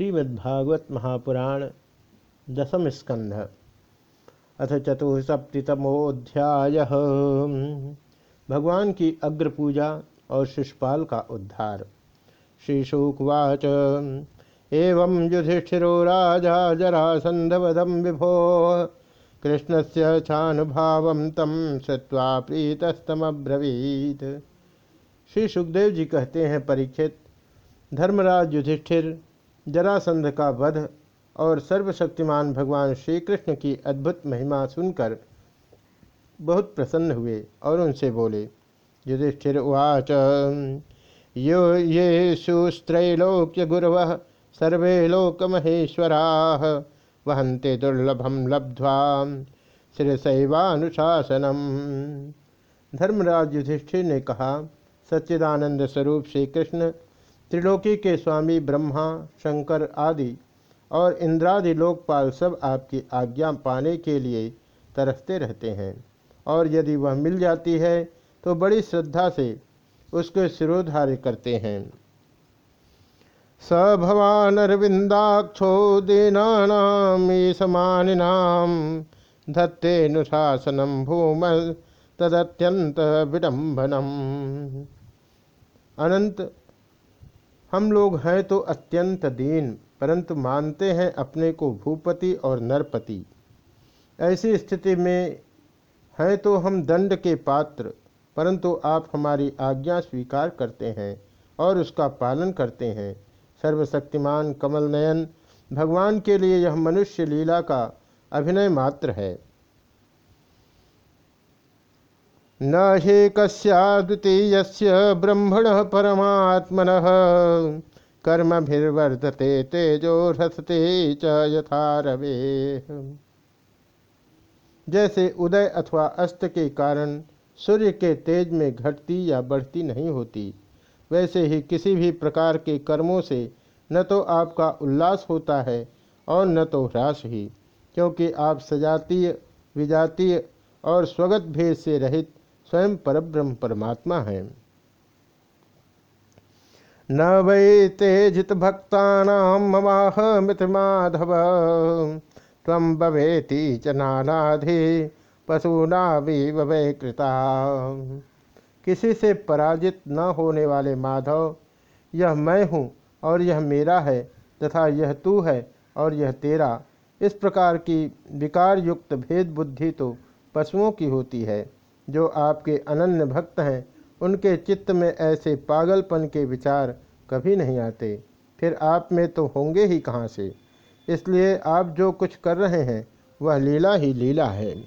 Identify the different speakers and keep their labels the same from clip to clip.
Speaker 1: श्रीमद्भागवत महापुराण दसम स्कंध अथ चतुसप्तमोध्याय भगवान की अग्र पूजा और शिषपाल का उद्धार। श्रीशुकवाच। एवं युधिष्ठिरो राजा जरासंधवदम विभो। कृष्ण से छानुभाव तम श्रुवा प्रीतस्तमब्रवीत। श्री सुखदेव जी कहते हैं, परीक्षित, धर्मराज युधिष्ठिर जरासंध का वध और सर्वशक्तिमान भगवान श्री कृष्ण की अद्भुत महिमा सुनकर बहुत प्रसन्न हुए और उनसे बोले, युधिष्ठिर उवाच, यो ये सुस्त्रैलोक्य गुरव सर्वे लोक लोकमहेश्वरा वहंते दुर्लभम लब्ध्वा श्रीशैवानुशासनम धर्मराज युधिष्ठिर ने कहा, सच्चिदानंद स्वरूप श्री कृष्ण त्रिलोकी के स्वामी, ब्रह्मा, शंकर आदि और इंद्रादि लोकपाल सब आपकी आज्ञा पाने के लिए तरसते रहते हैं। और यदि वह मिल जाती है तो बड़ी श्रद्धा से उसके सिरोधार्य करते हैं। स भवान अरविंदाक्षो दीनानाम धत्तेनुशासनम भूम तदत्यंत विडम्बनम अनंत हम लोग हैं तो अत्यंत दीन, परंतु मानते हैं अपने को भूपति और नरपति। ऐसी स्थिति में हैं तो हम दंड के पात्र, परंतु आप हमारी आज्ञा स्वीकार करते हैं और उसका पालन करते हैं। सर्वशक्तिमान कमल नयन भगवान के लिए यह मनुष्य लीला का अभिनय मात्र है। न हे कस्याद्वितीय ब्रह्मण परमात्मन। कर्मभिर्वर्धते तेजो रसते च यथा रवे जैसे उदय अथवा अस्त के कारण सूर्य के तेज में घटती या बढ़ती नहीं होती, वैसे ही किसी भी प्रकार के कर्मों से न तो आपका उल्लास होता है और न तो ह्रास ही, क्योंकि आप सजातीय, विजातीय और स्वगत भेद से रहित स्वयं परब्रह्म परमात्मा है। न वै तेजित भक्ता ममाह मित माधव। तम भवेति च नानाधि, पशुना वै कृता। किसी से पराजित न होने वाले माधव, यह मैं हूँ और यह मेरा है, तथा यह तू है और यह तेरा। इस प्रकार की विकार युक्त भेद बुद्धि तो पशुओं की होती है। जो आपके अनन्य भक्त हैं, उनके चित्त में ऐसे पागलपन के विचार कभी नहीं आते। फिर आप में तो होंगे ही कहाँ से? इसलिए आप जो कुछ कर रहे हैं, वह लीला ही लीला है।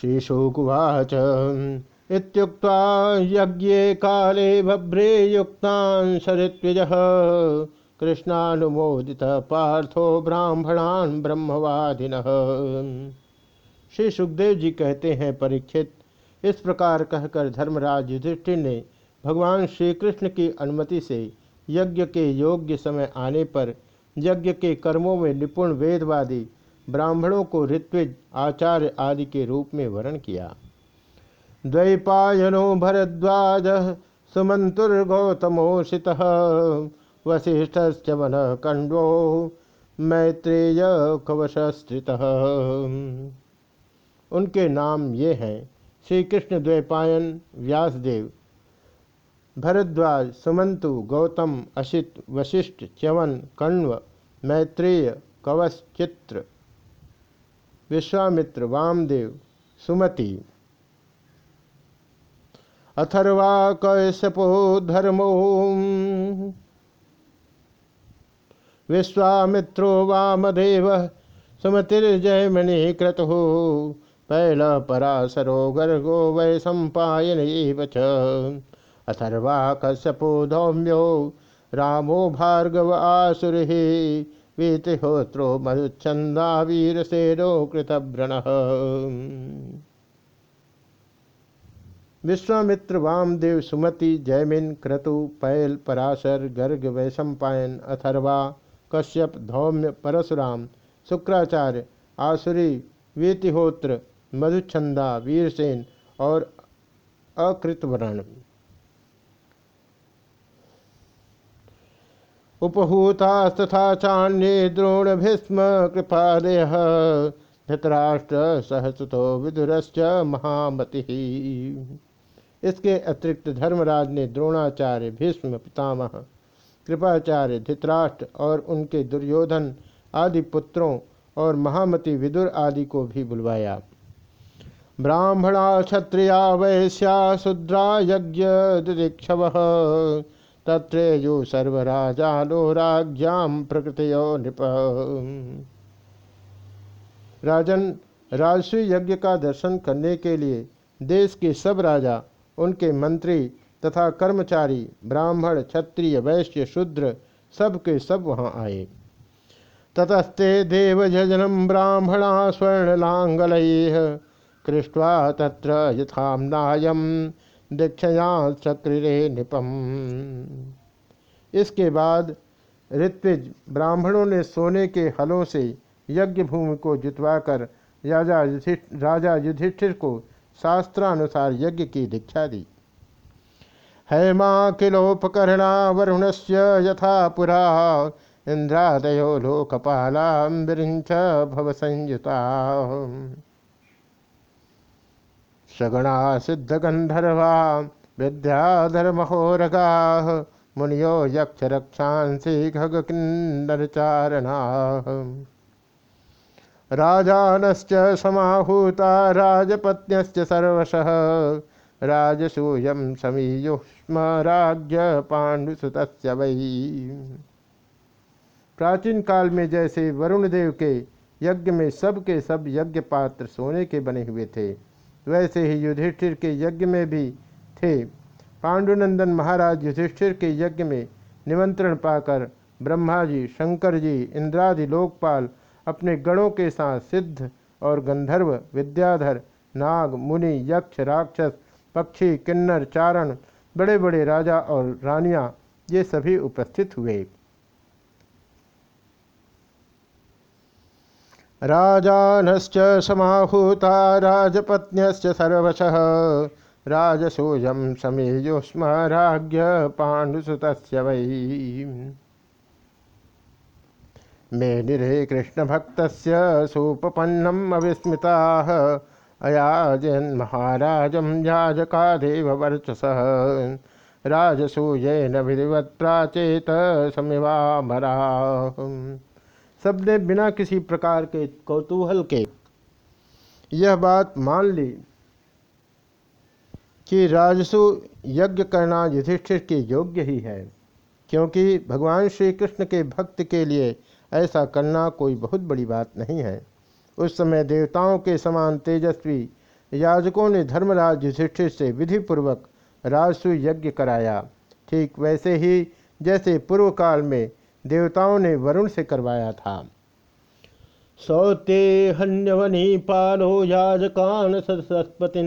Speaker 1: श्रीशोकुवाच। इत्युक्त्वा यज्ञे काले भभ्रे युक्तान् सरित्विज कृष्णानुमोदित पार्थो ब्राह्मणान् ब्रह्मवादिनः। श्री सुखदेव जी कहते हैं परीक्षित। इस प्रकार कहकर धर्मराज युधिष्ठिर ने भगवान श्री कृष्ण की अनुमति से यज्ञ के योग्य समय आने पर यज्ञ के कर्मों में निपुण वेदवादी, ब्राह्मणों को ऋत्विज, आचार्य आदि के रूप में वर्ण किया। द्वैपायनो भरद्वाज सुमंतुर्गौतमोषित वशिष्ठ वन कंडो मैत्रेय कवशस्त्रित उनके नाम ये हैं श्री कृष्ण द्वैपायन, व्यासदेव, भरद्वाज, सुमंतु, गौतम असित वशिष्ठ, च्यवन, कण्व, मैत्रेय, कवच, चित्र, विश्वामित्र, वामदेव, सुमति। अथर्वा कैशपो धर्मो, विश्वामित्रो वामदेव सुमतिर्जयमणि क्रतु पैल पराशरो गर्गो वै सम्पायन च। अथर्वा कश्यपो धौम्यो रामो भार्गव आसुरी, वीतिहोत्रो मधुच्छंदा वीरसेनो कृतव्रण विश्वामित्र वामदेव सुमति जयमिन क्रतु पैल पराशर गर्ग वैशंपायन अथर्वा कश्यप धौम्य परशुराम, शुक्राचार्य आसुरी, वीतिहोत्र मधुछंदा, वीरसेन और अकृतवर्ण उपहूतास्तथा चान्ये द्रोण भीष्म कृपादय धृतराष्ट्र सहसुतो विदुरश्च महामति। इसके अतिरिक्त धर्मराज ने द्रोणाचार्य भीष्म पितामह, कृपाचार्य धृतराष्ट्र और उनके दुर्योधन, आदि पुत्रों और महामति विदुर आदि को भी बुलवाया। ब्राह्मणा क्षत्रिया वैश्या शुद्रा यज्ञ दिदीक्षव। तत्रेयु सर्वराजालो राज्ञाम प्रकृतियो नृप। राजन राजस्वी यज्ञ का दर्शन करने के लिए देश के सब राजा, उनके मंत्री तथा कर्मचारी, ब्राह्मण, क्षत्रिय, वैश्य, शूद्र सब के सब वहाँ आए। ततस्ते देवजनम ब्राह्मणा स्वर्णलांगल। कृष्वा तत्र यथामनायम दीक्षया चक्रिरे निपम। इसके बाद ऋत्विज ब्राह्मणों ने सोने के हलों से यज्ञ भूमि को जुतवाकर राजा राजा युधिष्ठिर को शास्त्रानुसार यज्ञ की दीक्षा दी। हैमा किलोपकरणा वरुण से यथा पुरा, इंद्रादयो लोकपाला भव संयुता सगुणा विद्याधर महोरगा मुनियो यक्ष रक्षांसी खग किन्नरचारणा राजानश्च समाहूता राजपत्न्यश्च सर्वशः। राजसूयं समीयुष्म राज्य पाण्डुसुत वै। प्राचीन काल में जैसे वरुण देव के यज्ञ में सब के सब यज्ञ पात्र सोने के बने हुए थे। वैसे ही युधिष्ठिर के यज्ञ में भी थे। पांडुनंदन महाराज युधिष्ठिर के यज्ञ में निमंत्रण पाकर ब्रह्मा जी शंकर जी इंद्रादि, लोकपाल अपने गणों के साथ सिद्ध और गंधर्व, विद्याधर, नाग, मुनि, यक्ष, राक्षस, पक्षी, किन्नर, चारण बड़े बड़े राजा और रानियाँ ये सभी उपस्थित हुए। राजानश्च समाहूता राजपत्न्यश्च सर्वशः। राजसूयं समेयो स्म राज्ञ पाण्डुसुतस्य वै मेनिरे कृष्णभक्तस्य सुपपन्नम् अविस्मिताः। अयाजन्महाराजं याजकादेव वर्चसः। राजसूयेन विधिवत् प्राचेत समिवामराः। सबने बिना किसी प्रकार के कौतूहल के यह बात मान ली कि राजसु यज्ञ करना युधिष्ठिर के योग्य ही है, क्योंकि भगवान श्री कृष्ण के भक्त के लिए ऐसा करना कोई बहुत बड़ी बात नहीं है। उस समय देवताओं के समान तेजस्वी याजकों ने धर्मराज युधिष्ठिर से विधिपूर्वक राजसु यज्ञ कराया। ठीक वैसे ही, जैसे पूर्व काल में देवताओं ने वरुण से करवाया था। सौते हन्यवनी पालो याजकान सरस्वती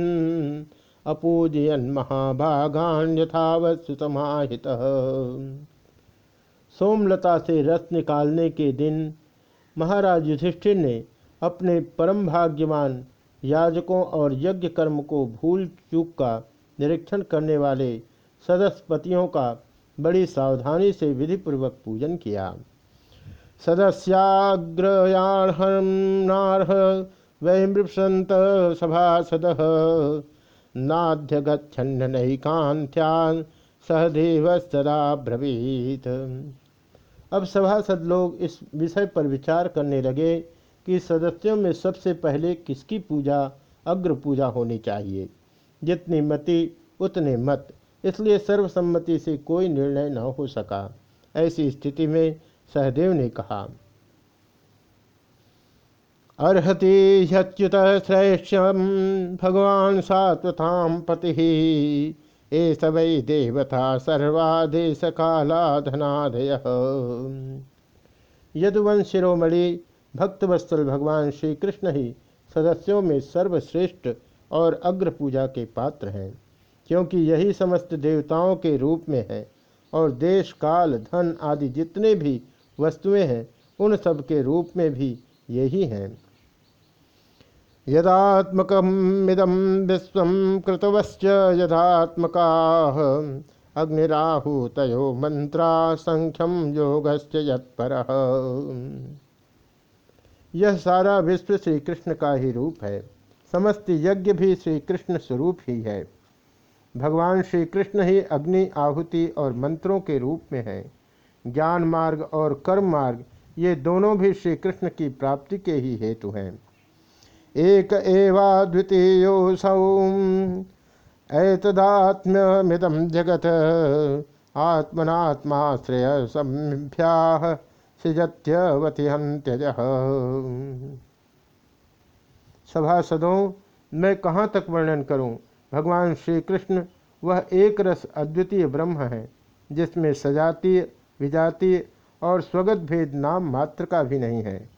Speaker 1: अपूजयन महाभागान यथावत समाहित। सोमलता से रस निकालने के दिन महाराज युधिष्ठिर ने अपने परम भाग्यवान याजकों और यज्ञ कर्म को भूल चूक का निरीक्षण करने वाले सदस्यपतियों का बड़ी सावधानी से विधिपूर्वक पूजन किया। सदस्याग्रयाणार्ह वै मृपसंत सभासद। नाध्य गच्छन्न नैकांत्यान सहदेव सदा ब्रवीत। अब सभासद लोग इस विषय पर विचार करने लगे कि सदस्यों में सबसे पहले किसकी पूजा अग्र पूजा होनी चाहिए। जितनी मति, उतने मत। इसलिए सर्वसम्मति से कोई निर्णय न हो सका। ऐसी स्थिति में सहदेव ने कहा, अर्हति ह्युत श्रेष्ठ भगवान सात्वताम पति। ए सवै देवता सर्वादेश कालाधनादय यदुवंश शिरोमणि भक्तवत्सल भगवान श्री कृष्ण ही सदस्यों में सर्वश्रेष्ठ और अग्र पूजा के पात्र हैं। क्योंकि यही समस्त देवताओं के रूप में है और देश, काल, धन आदि जितने भी वस्तुएँ हैं, उन सब के रूप में भी यही हैं। यदात्मकमिदम विश्व कृतवश्च यदात्मका। अग्निराहुतयो मंत्रा संख्यम योगश्च यत्पर। यह सारा विश्व श्री कृष्ण का ही रूप है। समस्त यज्ञ भी श्री कृष्ण स्वरूप ही है। भगवान श्री कृष्ण ही अग्नि आहुति और मंत्रों के रूप में है। ज्ञान मार्ग और कर्म मार्ग, ये दोनों भी श्री कृष्ण की प्राप्ति के ही हेतु हैं। एक एवा द्वितीयोसौ ऐतदात्म्यमिदम जगत, आत्मनात्माश्रय सम्भ्या सिजत्यवतिहंत्यज सभासदों, मैं कहाँ तक वर्णन करूँ? भगवान श्री कृष्ण वह एक रस अद्वितीय ब्रह्म है, जिसमें सजातीय, विजातीय और स्वगत भेद नाम मात्र का भी नहीं है।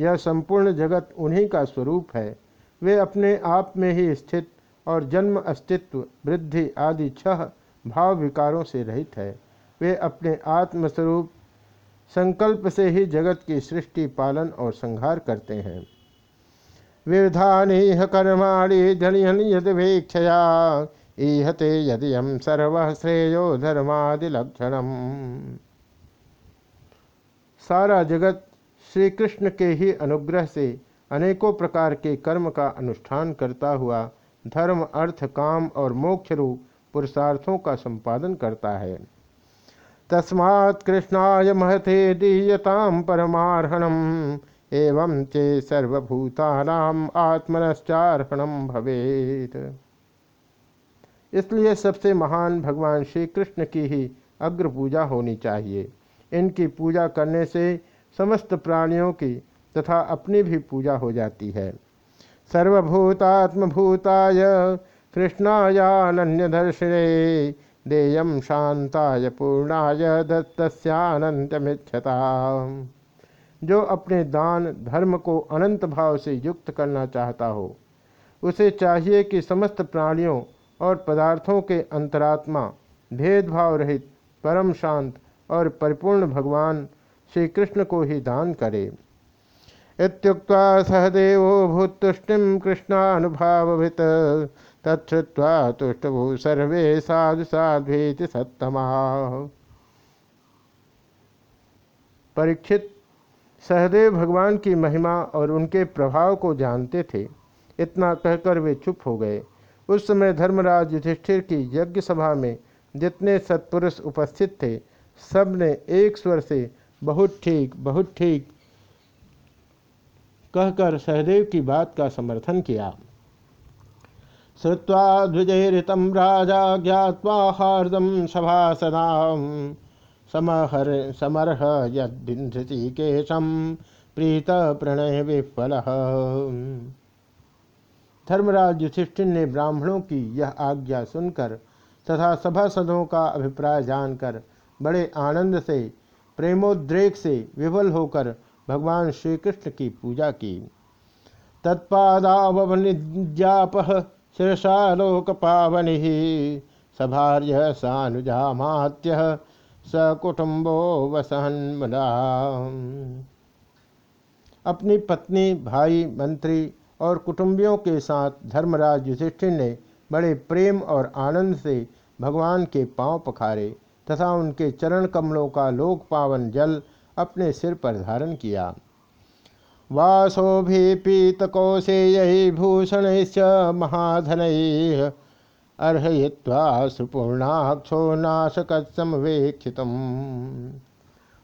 Speaker 1: यह संपूर्ण जगत उन्हीं का स्वरूप है। वे अपने आप में ही स्थित और जन्म अस्तित्व, वृद्धि आदि छह भाव विकारों से रहित है। वे अपने आत्मस्वरूप संकल्प से ही जगत की सृष्टि, पालन और संहार करते हैं। विधानी कर्माणी धनियन यद वेक्षया। ईहते यदि हम सर्व श्रेयो धर्मादिलक्षणम। सारा जगत श्री कृष्ण के ही अनुग्रह से अनेकों प्रकार के कर्म का अनुष्ठान करता हुआ धर्म, अर्थ, काम और मोक्ष रूप पुरुषार्थों का संपादन करता है। तस्मात् कृष्णाय महते दीयताम परमार्हणम। एवं चे सर्वभूतानाम आत्मनश्चार्हणम भवेत। इसलिए सबसे महान भगवान श्री कृष्ण की ही अग्र पूजा होनी चाहिए। इनकी पूजा करने से समस्त प्राणियों की तथा अपनी भी पूजा हो जाती है। सर्वभूतात्मभूताय कृष्णायान्य दर्शने देयम शांताय पूर्णाय दत्तस्यानंतमिच्छता जो अपने दान, धर्म को अनंत भाव से युक्त करना चाहता हो, उसे चाहिए कि समस्त प्राणियों और पदार्थों के अंतरात्मा, भेदभाव रहित, परम शांत और परिपूर्ण भगवान श्री कृष्ण को ही दान करे। इत्युक्त्वा सहदेव भूतुष्टिम कृष्णानुभावित तत्वा तुष्टभू सर्वे साधु साध्वेति सत्तमा। परीक्षित सहदेव भगवान की महिमा और उनके प्रभाव को जानते थे। इतना कहकर वे चुप हो गए। उस समय धर्मराज युधिष्ठिर की यज्ञ सभा में जितने सत्पुरुष उपस्थित थे, सबने एक स्वर से बहुत ठीक बहुत ठीक कहकर सहदेव की बात का समर्थन किया। श्रुवा द्विजयृतम राजा ज्ञावा हार्दम सभासदा समहर समर्ह यदिंधृतिकेशम प्रीत प्रणय विफल। धर्मराज युधिष्ठिर ने ब्राह्मणों की यह आज्ञा सुनकर तथा सभासदों का अभिप्राय जानकर बड़े आनंद से, प्रेमोद्रेक से विवल होकर भगवान श्री कृष्ण की पूजा की। तत्पादावनिजाप शीर्षालोक पावनि सभार्य सानुजामात्य सकुटुम्बो वसहन अपनी पत्नी, भाई, मंत्री और कुटुंबियों के साथ धर्मराज युधिष्ठिर ने बड़े प्रेम और आनंद से भगवान के पाँव पखारे तथा उनके चरण कमलों का लोक पावन जल अपने सिर पर धारण किया। वासो भी पीत कौशेय भूषण महाधन अर्हय्वा सुपूर्णाक्षो नाशकसमवेक्षित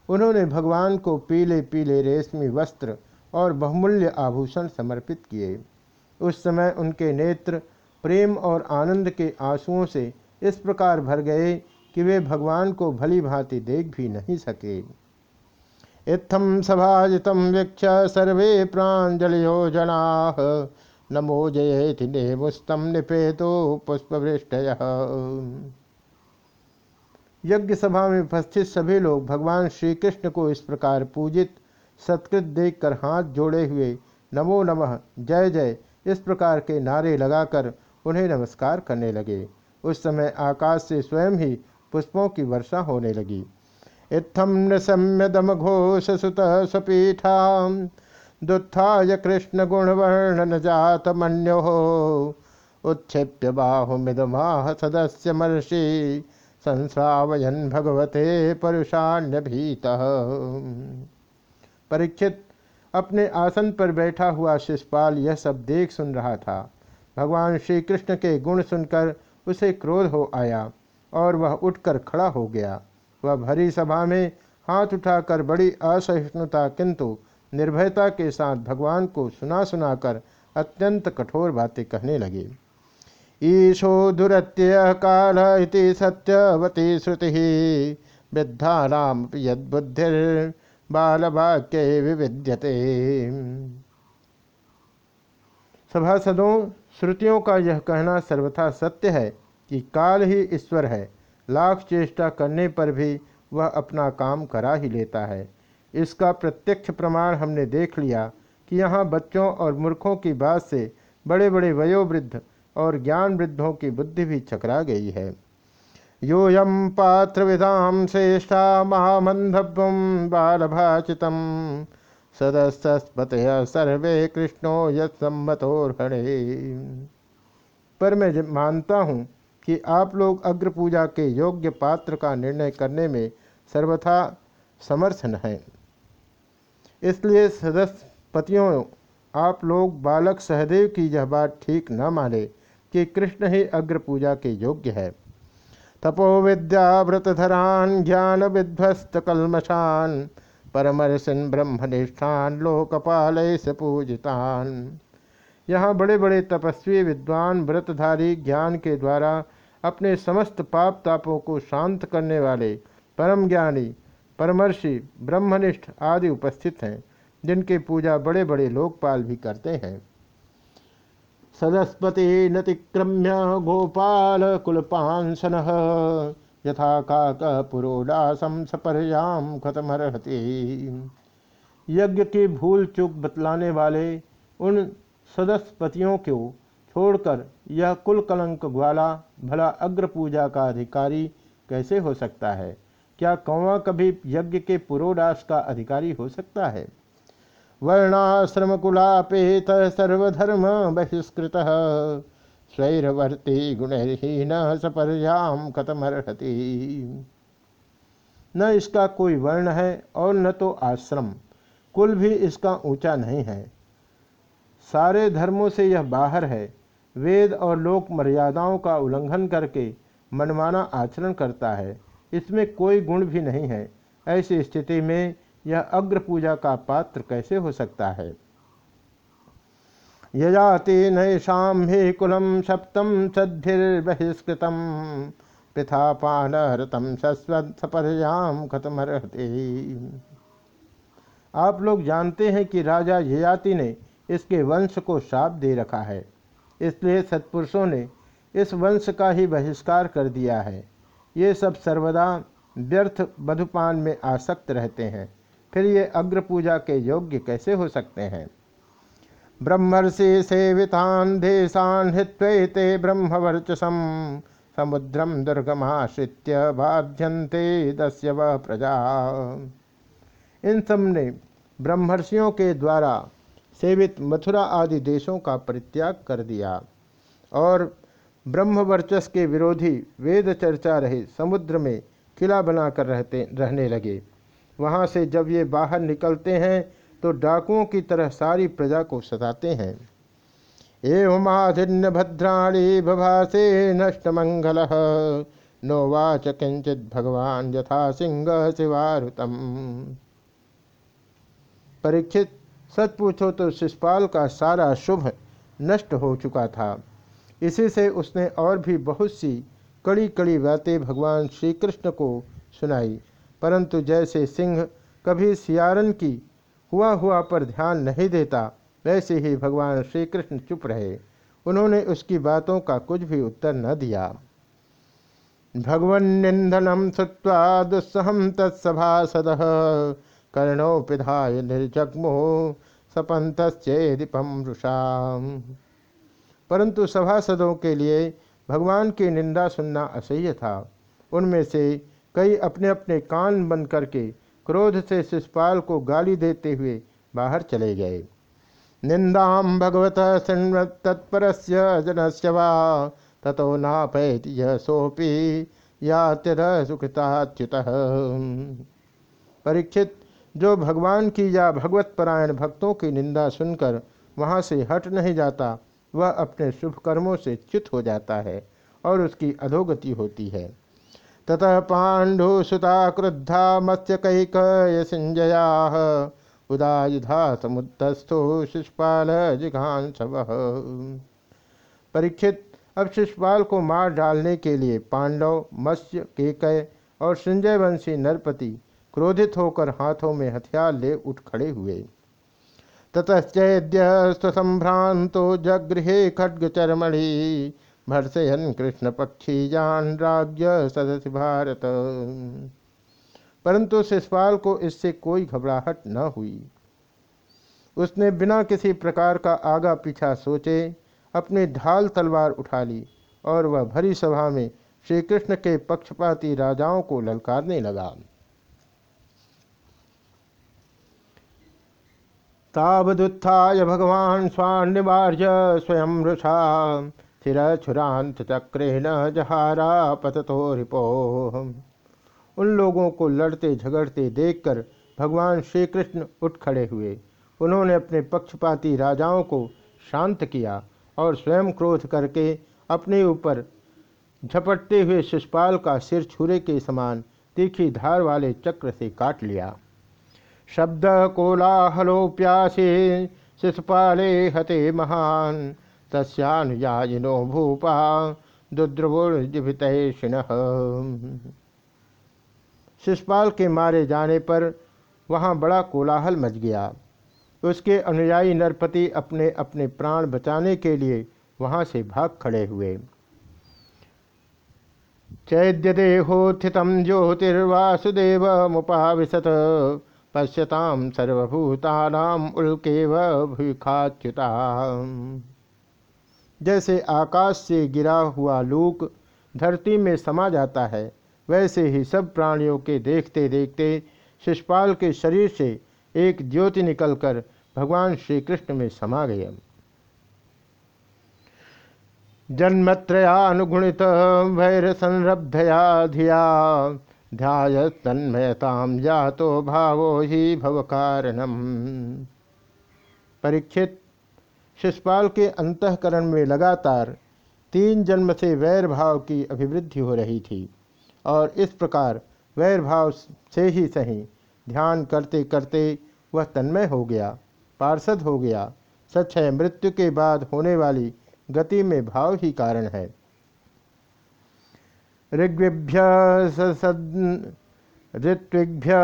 Speaker 1: उन्होंने भगवान को पीले पीले रेशमी वस्त्र और बहुमूल्य आभूषण समर्पित किए। उस समय उनके नेत्र प्रेम और आनंद के आंसुओं से इस प्रकार भर गए कि वे भगवान को भली भांति देख भी नहीं सके। इत्थम सभाजित वीक्ष सर्वे प्राजलियो जना नमो जयति नेमुस्तम निपेतो पुष्पवृष्ट यज्ञ सभा में उपस्थित सभी लोग भगवान श्री कृष्ण को इस प्रकार पूजित, सत्कृत देखकर हाथ जोड़े हुए नमो नमः, जय जय, इस प्रकार के नारे लगाकर उन्हें नमस्कार करने लगे। उस समय आकाश से स्वयं ही पुष्पों की वर्षा होने लगी। इत्थम नृम्य दम घोष सुत सपीठा दुत्थाय कृष्ण गुणवर्णन जात मन्यो उत्क्षिप्य बाहुमिदमाह सदस्य मर्षि संश्रावयन भगवते परुषाण्य भीत परीक्षित अपने आसन पर बैठा हुआ शिषपाल यह सब देख सुन रहा था। भगवान श्री कृष्ण के गुण सुनकर उसे क्रोध हो आया और वह उठकर खड़ा हो गया। वह भरी सभा में हाथ उठाकर बड़ी असहिष्णुता किंतु निर्भयता के साथ भगवान को सुना सुनाकर अत्यंत कठोर बातें कहने लगे। ईशो दुरत्य काल इति सत्यवती श्रुति। वृद्धानाम यदुद्धिर् बालवाक्य विविध्यते। सभासदों, श्रुतियों का यह कहना सर्वथा सत्य है कि काल ही ईश्वर है। लाख चेष्टा करने पर भी वह अपना काम करा ही लेता है। इसका प्रत्यक्ष प्रमाण हमने देख लिया कि यहाँ बच्चों और मूर्खों की बात से बड़े बड़े वयोवृद्ध और ज्ञान वृद्धों की बुद्धि भी चकरा गई है। यूयम पात्र विधाम श्रेष्ठा महामंधव्यम बालभाचित सदस्पत सर्वे कृष्णो यम्मतोर्हणे पर मैं मानता हूँ कि आप लोग अग्र पूजा के योग्य पात्र का निर्णय करने में सर्वथा समर्थन हैं। इसलिए सदस्यपतियों, आप लोग बालक सहदेव की यह बात ठीक न माने कि कृष्ण ही अग्र पूजा के योग्य है। तपो विद्या व्रतधरान ज्ञान विध्वस्त कलमशान परमर्शन ब्रह्मनिष्ठान, लोकपाल से पूजितान। यहाँ बड़े बड़े तपस्वी, विद्वान, व्रतधारी, ज्ञान के द्वारा अपने समस्त पाप तापों को शांत करने वाले परम ज्ञानी परमर्षि, ब्रह्मनिष्ठ आदि उपस्थित हैं, जिनकी पूजा बड़े बड़े लोकपाल भी करते हैं। सदस्पति नतिक्रम्य गोपाल कुलपांसन यथा काक पुरोडासम सपर्याम खतमर्हति यज्ञ की भूल चूक बतलाने वाले उन सदस्यपतियों को छोड़कर यह कुल कलंक ग्वाला, भला अग्र पूजा का अधिकारी कैसे हो सकता है? क्या कौवा कभी यज्ञ के पुरोडास का अधिकारी हो सकता है? वर्णाश्रम कुलापेत सर्वधर्म बहिष्कृत। स्वैरवर्ती गुणहीन सपर्याम कतमर्हति न इसका कोई वर्ण है और न तो आश्रम। कुल भी इसका ऊँचा नहीं है। सारे धर्मों से यह बाहर है। वेद और लोक मर्यादाओं का उल्लंघन करके मनमाना आचरण करता है। इसमें कोई गुण भी नहीं है। ऐसी स्थिति में यह अग्र पूजा का पात्र कैसे हो सकता है? यजाति नैषाम ही कुलम सप्तम सद्धिर्बहिष्कृत। पिथा पानहरतम सस्वत्सपर्याम खतमरहते आप लोग जानते हैं कि राजा यजाति ने इसके वंश को श्राप दे रखा है। इसलिए सत्पुरुषों ने इस वंश का ही बहिष्कार कर दिया है। ये सब सर्वदा व्यर्थ मधुपान में आसक्त रहते हैं। फिर ये अग्र पूजा के योग्य कैसे हो सकते हैं? ब्रह्मर्षि सेवितान देशान हित्वे ब्रह्मवर्चसम समुद्रम दुर्गमाश्रित्य बाध्यंते दस्य व प्रजा। इन सबने ब्रह्मर्षियों के द्वारा सेवित मथुरा आदि देशों का परित्याग कर दिया और ब्रह्मवर्चस के विरोधी वेद चर्चा रहे, समुद्र में किला बनाकर रहते, रहने लगे। वहाँ से जब ये बाहर निकलते हैं तो डाकुओं की तरह सारी प्रजा को सताते हैं। एवमाधिन्य भद्राणी भभासे नष्ट मंगल। नोवाच किंचित भगवान यथा सिंह शिवारुतम। परीक्षित, सच पूछो तो शिषपाल का सारा शुभ नष्ट हो चुका था। इसी से उसने और भी बहुत सी कड़ी कड़ी बातें भगवान श्री कृष्ण को सुनाई। परंतु जैसे सिंह कभी सियारन की हुआ हुआ पर ध्यान नहीं देता, वैसे ही भगवान श्री कृष्ण चुप रहे। उन्होंने उसकी बातों का कुछ भी उत्तर न दिया। भगवन निंदनम सुत्वा दुस्सहम तत्सभासद कर्णोपिधाय निर्जग्मो सपंतश्चेदिपम रुषा परंतु सभासदों के लिए भगवान की निंदा सुनना असह्य था। उनमें से कई अपने अपने कान बंद करके क्रोध से शिषपाल को गाली देते हुए बाहर चले गए। निंदा भगवत तत्पर जनस्य वा तथो नापैत यह सोपी या तिर सुकृताच्युत परीक्षित, जो भगवान की या भगवत परायण भक्तों की निंदा सुनकर वहाँ से हट नहीं जाता वह अपने शुभ कर्मों से च्युत हो जाता है और उसकी अधोगति होती है। ततः पांडु सुता क्रुद्धा मत्स्य कैक सिंजया उदायुधा समुद्धस्थो शिषपाल जिघान परीक्षित, अब शिषपाल को मार डालने के लिए पांडव, मत्स्य, केकय और संजय वंशी नरपति क्रोधित होकर हाथों में हथियार ले उठ खड़े हुए। ततश्चैद्य स्वसंभ्रांतो जगृहे खड्ग चरमणि भर्सयन कृष्ण पक्षी जान राज्य सदस्य भारत। परंतु शिषपाल को इससे कोई घबराहट न हुई। उसने बिना किसी प्रकार का आगा पीछा सोचे, अपनी ढाल तलवार उठा ली और वह भरी सभा में श्री कृष्ण के पक्षपाती राजाओं को ललकारने लगा। तावदुत्थाय भगवान स्वान्निवार्य स्वयं रुषा स्थिर छुरांत चक्रेण जहारा पततो रिपो। उन लोगों को लड़ते झगड़ते देखकर भगवान श्री कृष्ण उठ खड़े हुए। उन्होंने अपने पक्षपाती राजाओं को शांत किया और स्वयं क्रोध करके अपने ऊपर झपटते हुए शिषपाल का सिर छुरे के समान तीखी धार वाले चक्र से काट लिया। शब्द कोलाहलोप्यासी शिषपाले हते महान। तस्यानुयायिनो भूपा दुद्रवोर्जिभितैषिण। शिषपाल के मारे जाने पर वहाँ बड़ा कोलाहल मच गया। उसके अनुयायी नरपति अपने अपने प्राण बचाने के लिए वहाँ से भाग खड़े हुए। चैद्य देहोत्थित ज्योतिर्वासुदेव मुपाविशत पश्यताम सर्वभूतानाम उल्केव भूखाच्युता जैसे आकाश से गिरा हुआ लूक धरती में समा जाता है, वैसे ही सब प्राणियों के देखते देखते शिषपाल के शरीर से एक ज्योति निकलकर भगवान श्री कृष्ण में समा गए। जन्मत्रयानुगुणित भैर संरब्धया धिया ध्याय तन्मयताम जातो भावो ही भव कारणम परीक्षित शिषपाल के अंतकरण में लगातार तीन जन्म से वैर भाव की अभिवृद्धि हो रही थी और इस प्रकार वैर भाव से ही सही ध्यान करते करते वह तन्मय हो गया, पार्षद हो गया। सच है, मृत्यु के बाद होने वाली गति में भाव ही कारण है। ऋग्भ्य ऋत्विभ्य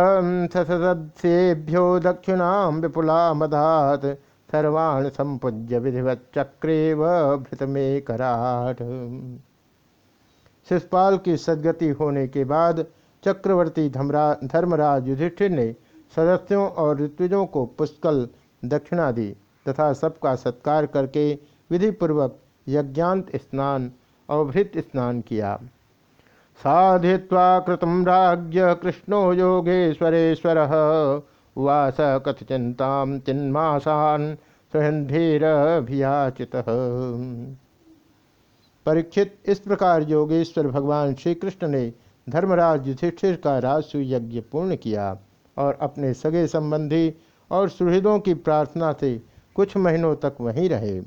Speaker 1: ससदस्येभ्यो दक्षिणा विपुला मदात सर्वाण संपूज्य विधिवत भृत में शिषपाल की सदगति होने के बाद चक्रवर्ती धमरा धर्मराज युधिष्ठिर ने सदस्यों और ऋत्विजों को पुष्कल दक्षिणा दी तथा सबका सत्कार करके विधिपूर्वक यज्ञांत स्नान अवभृत स्नान किया। साधित्वा कृतम राज्य कृष्णो योगेश्वरेश्वर। उवास कथ चिंता चिन्मासान सहधीरभियाचित परीक्षित इस प्रकार योगेश्वर भगवान श्री कृष्ण ने धर्मराज युधिष्ठिर का राजसु यज्ञ पूर्ण किया और अपने सगे संबंधी और सुहृदों की प्रार्थना से कुछ महीनों तक वहीं रहे।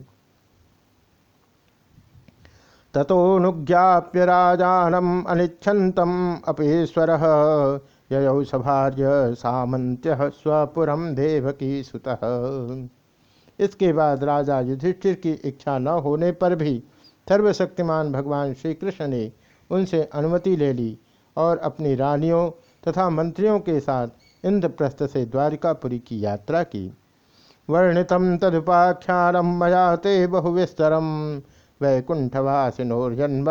Speaker 1: तथोनुज्ञाप्य राजानम अनिच्छन्तम अपेश्वर। ययौ सभार्य सामंत्य स्वपुरम देवकी सुत इसके बाद राजा युधिष्ठिर की इच्छा न होने पर भी सर्वशक्तिमान भगवान श्री कृष्ण ने उनसे अनुमति ले ली और अपनी रानियों तथा मंत्रियों के साथ इंद्रप्रस्थ से द्वारिकापुरी की यात्रा की। वर्णित तदुपाख्यानम मया ते बहुविस्तरम। वैकुंठवासिनोर्जन्म।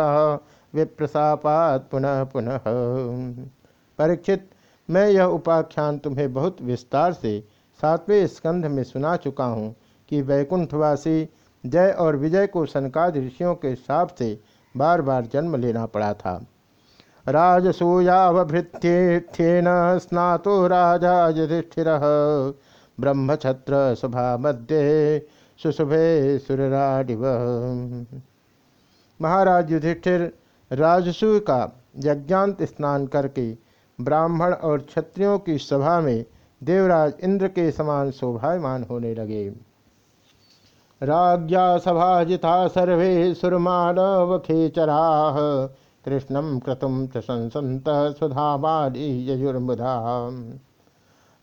Speaker 1: विप्रसापात पुनः पुनः। परीक्षित, मैं यह उपाख्यान तुम्हें बहुत विस्तार से सातवें स्कंध में सुना चुका हूँ कि वैकुंठवासी जय और विजय को सनकाद ऋषियों के साप से बार बार जन्म लेना पड़ा था। राजसूयावभृत्येन स्नातो राजा युधिष्ठिर ब्रह्मछत्र सभा मध्य सुशुभे सुरराडिव महाराज युधिष्ठिर राजसू का यज्ञांत स्नान करके ब्राह्मण और क्षत्रियों की सभा में देवराज इंद्र के समान शोभायमान होने लगे। राज्ञा सभाजिता सर्वे सुरमानवखेचरा कृष्णम क्रतुम च संसंत सुधामाली यजुर्मुधा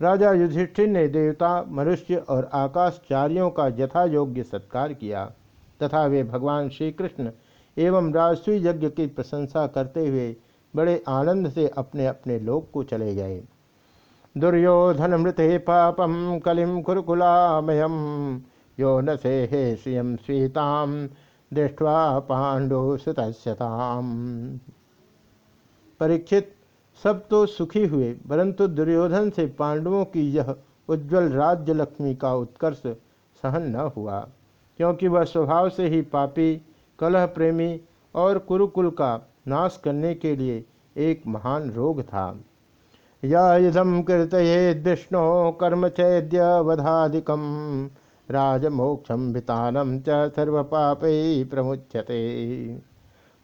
Speaker 1: राजा युधिष्ठिर ने देवता, मनुष्य और आकाशचार्यों का यथा योग्य सत्कार किया, तथा वे भगवान श्री कृष्ण एवं राजस्वी यज्ञ की प्रशंसा करते हुए बड़े आनंद से अपने अपने लोक को चले गए। दुर्योधन मृते पापम, कलिम कुरकुलामयम यो न से हे श्रियम स्वीताम दृष्टवा पांडु सुतस्यताम परीक्षित सब तो सुखी हुए, परंतु दुर्योधन से पांडवों की यह उज्जवल राज्य लक्ष्मी का उत्कर्ष सहन न हुआ, क्योंकि वह स्वभाव से ही पापी कलह प्रेमी और कुरुकुल का नाश करने के लिए एक महान रोग था। या इदम कीर्तये विष्णु कर्म चैद्यवधाधिकम राजमोक्षम वितानम च सर्व प्रमुच्यते।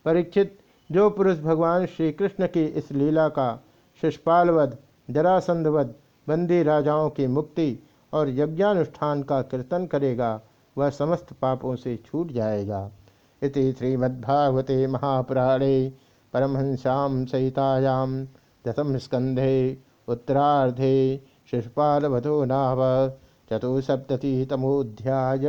Speaker 1: परीक्षित जो पुरुष भगवान श्री कृष्ण की इस लीला का शिषपालवध जरासंधवध, बंदी राजाओं की मुक्ति और यज्ञानुष्ठान का कीर्तन करेगा, वह समस्त पापों से छूट जाएगा। इति श्रीमद्भागवते महापुराणे परमहंस्याम सहितायाम दशम स्कंधे उत्तरार्धे शिषपालवधो नाव चतुसप्ततितमोध्याय